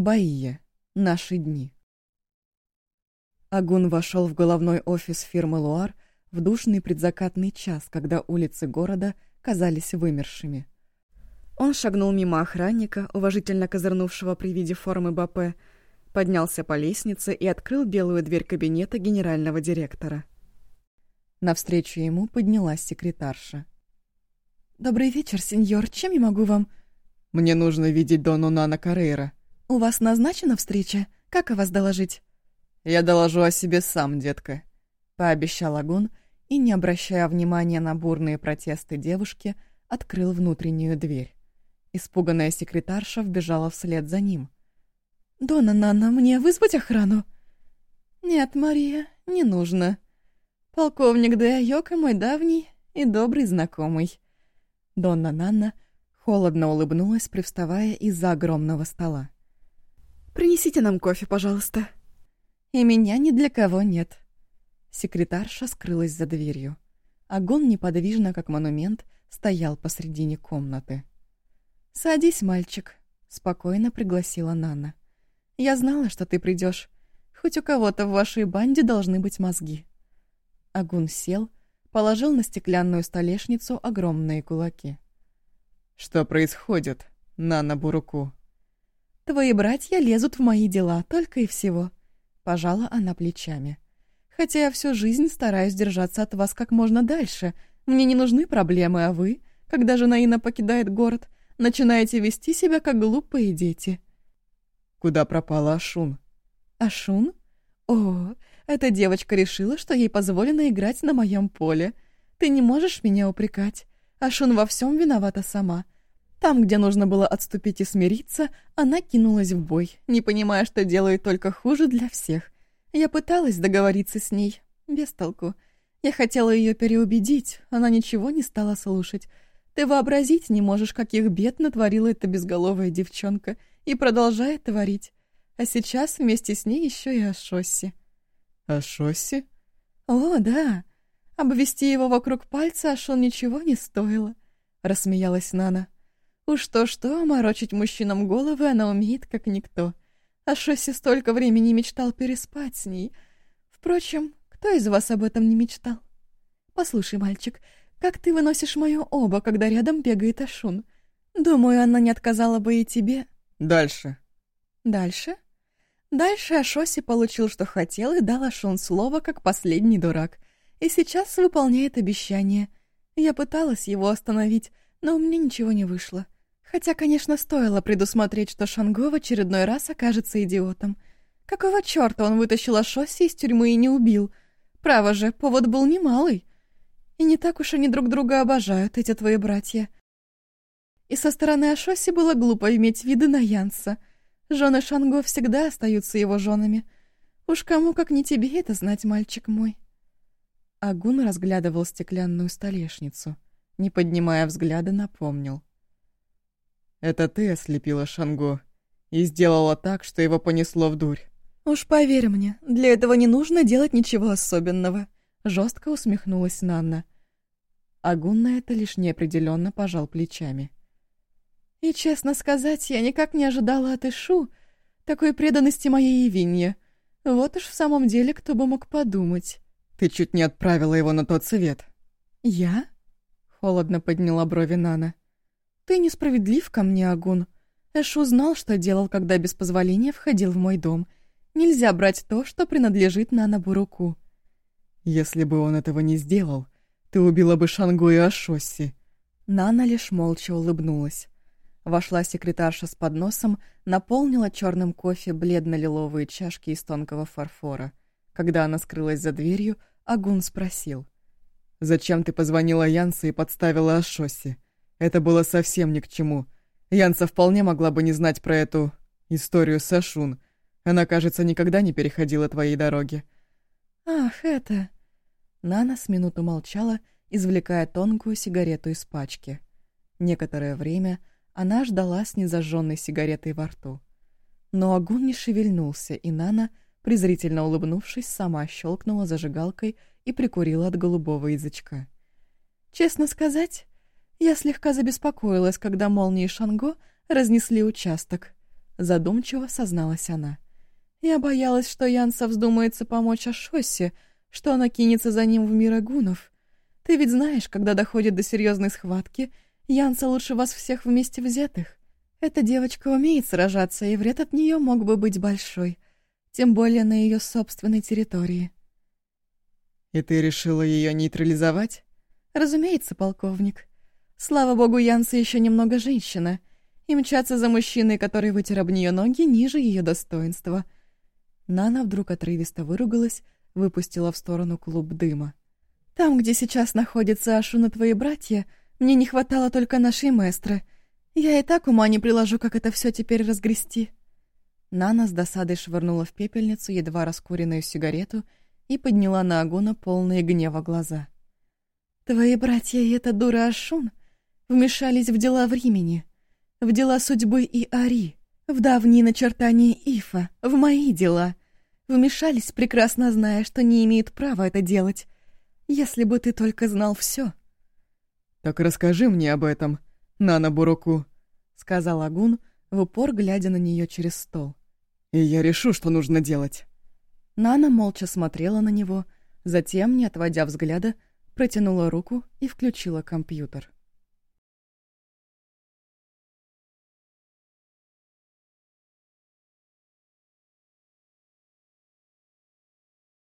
Баия. Наши дни. Агун вошел в головной офис фирмы «Луар» в душный предзакатный час, когда улицы города казались вымершими. Он шагнул мимо охранника, уважительно козырнувшего при виде формы БП, поднялся по лестнице и открыл белую дверь кабинета генерального директора. Навстречу ему поднялась секретарша. «Добрый вечер, сеньор. Чем я могу вам...» «Мне нужно видеть Дону Нана Карейра». «У вас назначена встреча? Как о вас доложить?» «Я доложу о себе сам, детка», — пообещал Агун и, не обращая внимания на бурные протесты девушки, открыл внутреннюю дверь. Испуганная секретарша вбежала вслед за ним. «Дона Нана, мне вызвать охрану?» «Нет, Мария, не нужно. Полковник Деайока мой давний и добрый знакомый». Донна Нанна холодно улыбнулась, привставая из-за огромного стола. «Принесите нам кофе, пожалуйста». «И меня ни для кого нет». Секретарша скрылась за дверью. Огон неподвижно, как монумент, стоял посредине комнаты. «Садись, мальчик», — спокойно пригласила Нана. «Я знала, что ты придешь. Хоть у кого-то в вашей банде должны быть мозги». Агун сел, положил на стеклянную столешницу огромные кулаки. «Что происходит, Нана Буруку?» «Твои братья лезут в мои дела, только и всего», — пожала она плечами. «Хотя я всю жизнь стараюсь держаться от вас как можно дальше. Мне не нужны проблемы, а вы, когда жена Ина покидает город, начинаете вести себя как глупые дети». «Куда пропала Ашун?» «Ашун? О, эта девочка решила, что ей позволено играть на моем поле. Ты не можешь меня упрекать. Ашун во всем виновата сама. Там, где нужно было отступить и смириться, она кинулась в бой, не понимая, что делает только хуже для всех. Я пыталась договориться с ней, без толку. Я хотела ее переубедить, она ничего не стала слушать. Ты вообразить не можешь, каких бед натворила эта безголовая девчонка и продолжает творить. А сейчас вместе с ней еще и Ашосси. Ашосси? О, да. Обвести его вокруг пальца Ашон ничего не стоило, рассмеялась Нана. Уж то-что, морочить мужчинам головы она умеет, как никто. А Шосси столько времени мечтал переспать с ней. Впрочем, кто из вас об этом не мечтал? Послушай, мальчик, как ты выносишь мое оба, когда рядом бегает Ашун? Думаю, она не отказала бы и тебе. Дальше. Дальше? Дальше Ашоси получил, что хотел, и дал Ашун слово, как последний дурак. И сейчас выполняет обещание. Я пыталась его остановить, но у меня ничего не вышло. Хотя, конечно, стоило предусмотреть, что Шанго в очередной раз окажется идиотом. Какого чёрта он вытащил Ашоси из тюрьмы и не убил? Право же, повод был немалый. И не так уж они друг друга обожают, эти твои братья. И со стороны Ашоси было глупо иметь виды на Янса. Жены Шанго всегда остаются его женами. Уж кому, как не тебе это знать, мальчик мой. Агун разглядывал стеклянную столешницу. Не поднимая взгляда, напомнил. Это ты ослепила Шанго и сделала так, что его понесло в дурь. Уж поверь мне, для этого не нужно делать ничего особенного. Жестко усмехнулась Нанна. Агун на это лишь неопределенно пожал плечами. И, честно сказать, я никак не ожидала от Ишу такой преданности моей Евинье. Вот уж в самом деле кто бы мог подумать. Ты чуть не отправила его на тот свет. Я? Холодно подняла брови Нана. «Ты несправедлив ко мне, Агун. Эш узнал, что делал, когда без позволения входил в мой дом. Нельзя брать то, что принадлежит Нана Буруку». «Если бы он этого не сделал, ты убила бы Шангу и Ашоси». Нана лишь молча улыбнулась. Вошла секретарша с подносом, наполнила черным кофе бледно-лиловые чашки из тонкого фарфора. Когда она скрылась за дверью, Агун спросил. «Зачем ты позвонила Янсу и подставила Ашоси?» Это было совсем ни к чему. Янса вполне могла бы не знать про эту историю с Ашун. Она, кажется, никогда не переходила твоей дороги. «Ах, это...» Нана с минуту молчала, извлекая тонкую сигарету из пачки. Некоторое время она ждала с незажженной сигаретой во рту. Но огонь не шевельнулся, и Нана, презрительно улыбнувшись, сама щелкнула зажигалкой и прикурила от голубого язычка. «Честно сказать, я слегка забеспокоилась, когда молнии Шанго разнесли участок. задумчиво созналась она. Я боялась, что Янса вздумается помочь Ашосе, что она кинется за ним в мир агунов. Ты ведь знаешь, когда доходит до серьезной схватки, Янса лучше вас всех вместе взятых. Эта девочка умеет сражаться, и вред от нее мог бы быть большой, тем более на ее собственной территории. «И ты решила ее нейтрализовать?» «Разумеется, полковник. Слава богу, Янса еще немного женщина, и мчаться за мужчиной, который вытер об нее ноги, ниже ее достоинства». Нана вдруг отрывисто выругалась, выпустила в сторону клуб дыма. «Там, где сейчас находятся Ашуна твои братья, мне не хватало только нашей маэстры. Я и так ума не приложу, как это все теперь разгрести». Нана с досадой швырнула в пепельницу едва раскуренную сигарету и подняла на Агуна полные гнева глаза. «Твои братья и эта дура Ашун вмешались в дела времени, в дела судьбы и Ари, в давние начертания Ифа, в мои дела. Вмешались, прекрасно зная, что не имеют права это делать. Если бы ты только знал все. «Так расскажи мне об этом, Нана Буруку», — сказал Агун, в упор глядя на нее через стол. «И я решу, что нужно делать». Нана молча смотрела на него, затем, не отводя взгляда, протянула руку и включила компьютер.